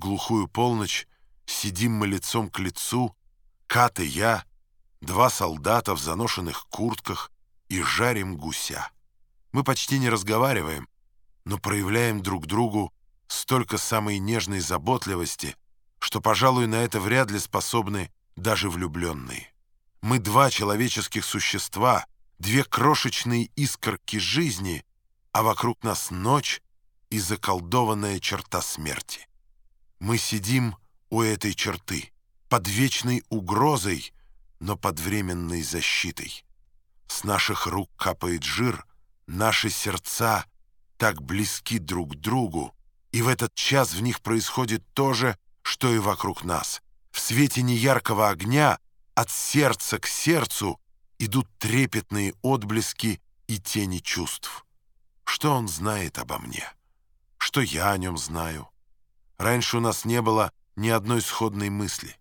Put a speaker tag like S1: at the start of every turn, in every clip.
S1: глухую полночь сидим мы лицом к лицу, Кат и я, два солдата в заношенных куртках, и жарим гуся. Мы почти не разговариваем, но проявляем друг другу столько самой нежной заботливости, что, пожалуй, на это вряд ли способны даже влюбленные. Мы два человеческих существа, две крошечные искорки жизни, а вокруг нас ночь и заколдованная черта смерти. Мы сидим у этой черты, под вечной угрозой, но под временной защитой. С наших рук капает жир, наши сердца так близки друг к другу, и в этот час в них происходит то же, что и вокруг нас. В свете неяркого огня от сердца к сердцу идут трепетные отблески и тени чувств. Что он знает обо мне? Что я о нем знаю? Раньше у нас не было ни одной сходной мысли.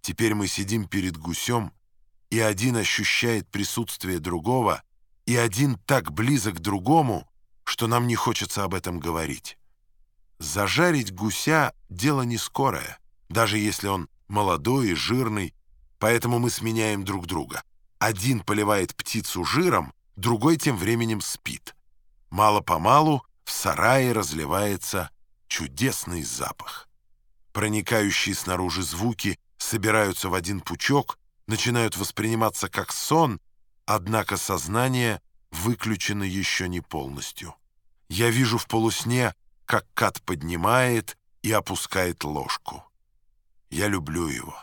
S1: Теперь мы сидим перед гусем, и один ощущает присутствие другого, и один так близок к другому, что нам не хочется об этом говорить. Зажарить гуся — дело не скорое, даже если он молодой и жирный, поэтому мы сменяем друг друга. Один поливает птицу жиром, другой тем временем спит. Мало-помалу в сарае разливается чудесный запах. Проникающие снаружи звуки собираются в один пучок, начинают восприниматься как сон, однако сознание выключено еще не полностью. Я вижу в полусне, как кат поднимает и опускает ложку. Я люблю его.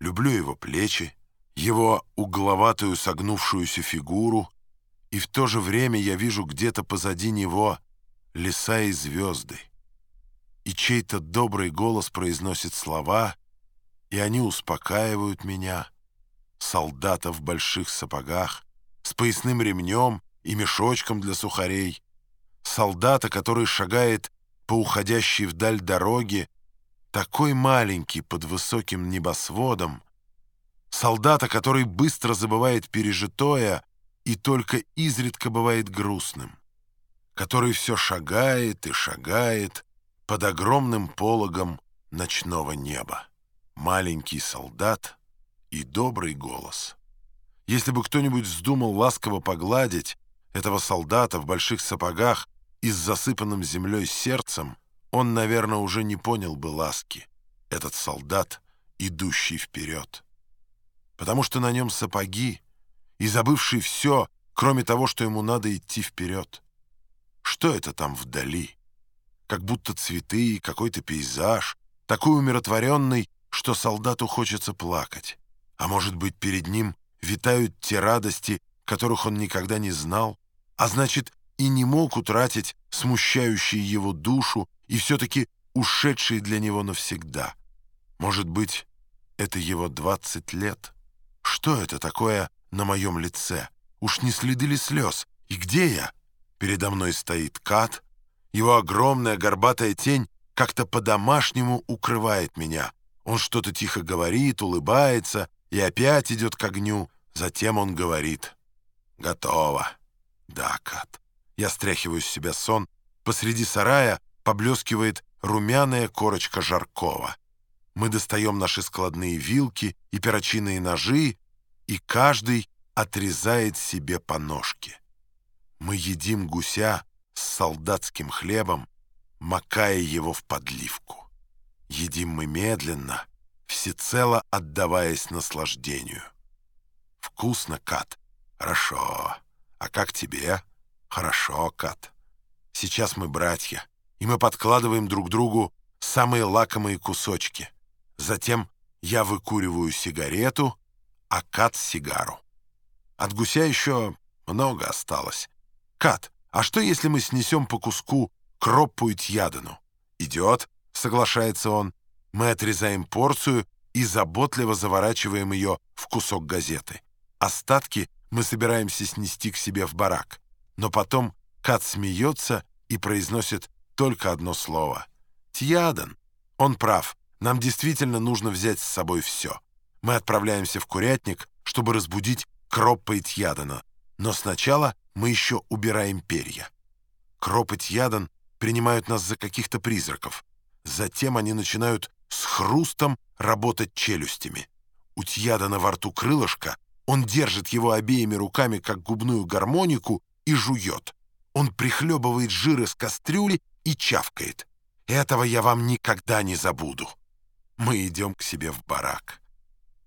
S1: Люблю его плечи, его угловатую согнувшуюся фигуру, и в то же время я вижу где-то позади него леса и звезды и чей-то добрый голос произносит слова, и они успокаивают меня, солдата в больших сапогах, с поясным ремнем и мешочком для сухарей, солдата, который шагает по уходящей вдаль дороге, такой маленький под высоким небосводом, солдата, который быстро забывает пережитое и только изредка бывает грустным, который все шагает и шагает, под огромным пологом ночного неба. Маленький солдат и добрый голос. Если бы кто-нибудь вздумал ласково погладить этого солдата в больших сапогах и с засыпанным землей сердцем, он, наверное, уже не понял бы ласки. Этот солдат, идущий вперед. Потому что на нем сапоги и забывший все, кроме того, что ему надо идти вперед. Что это там вдали? Как будто цветы, какой-то пейзаж, такой умиротворенный, что солдату хочется плакать. А может быть, перед ним витают те радости, которых он никогда не знал, а значит, и не мог утратить смущающие его душу и все-таки ушедшие для него навсегда. Может быть, это его двадцать лет? Что это такое на моем лице? Уж не следы ли слез? И где я? Передо мной стоит Кат — его огромная горбатая тень как-то по-домашнему укрывает меня. Он что-то тихо говорит, улыбается и опять идет к огню. Затем он говорит «Готово». «Да, Кат». Я стряхиваю с себя сон. Посреди сарая поблескивает румяная корочка жаркова. Мы достаем наши складные вилки и перочинные ножи, и каждый отрезает себе по ножке. Мы едим гуся, с солдатским хлебом, макая его в подливку. Едим мы медленно, всецело отдаваясь наслаждению. Вкусно, Кат? Хорошо. А как тебе? Хорошо, Кат. Сейчас мы братья, и мы подкладываем друг другу самые лакомые кусочки. Затем я выкуриваю сигарету, а Кат — сигару. От гуся еще много осталось. Кат, а что, если мы снесем по куску кроппу и тьядену? Идет, соглашается он. Мы отрезаем порцию и заботливо заворачиваем ее в кусок газеты. Остатки мы собираемся снести к себе в барак. Но потом Кат смеется и произносит только одно слово. «Тьяден». Он прав. Нам действительно нужно взять с собой все. Мы отправляемся в курятник, чтобы разбудить Кроппа и Тьядена. Но сначала мы еще убираем перья. Кроп и Тьядан принимают нас за каких-то призраков. Затем они начинают с хрустом работать челюстями. У Тьядана во рту крылышко, он держит его обеими руками, как губную гармонику, и жует. Он прихлебывает жир из кастрюли и чавкает. Этого я вам никогда не забуду. Мы идем к себе в барак.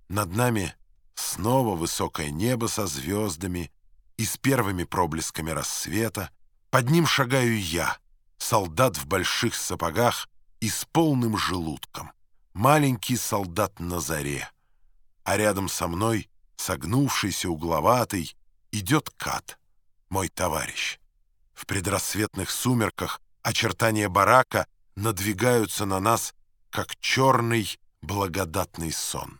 S1: Над нами снова высокое небо со звездами и с первыми проблесками рассвета. Под ним шагаю я, солдат в больших сапогах и с полным желудком. Маленький солдат на заре. А рядом со мной, согнувшийся угловатый, идет Кат, мой товарищ. В предрассветных сумерках очертания барака надвигаются на нас, как черный благодатный сон.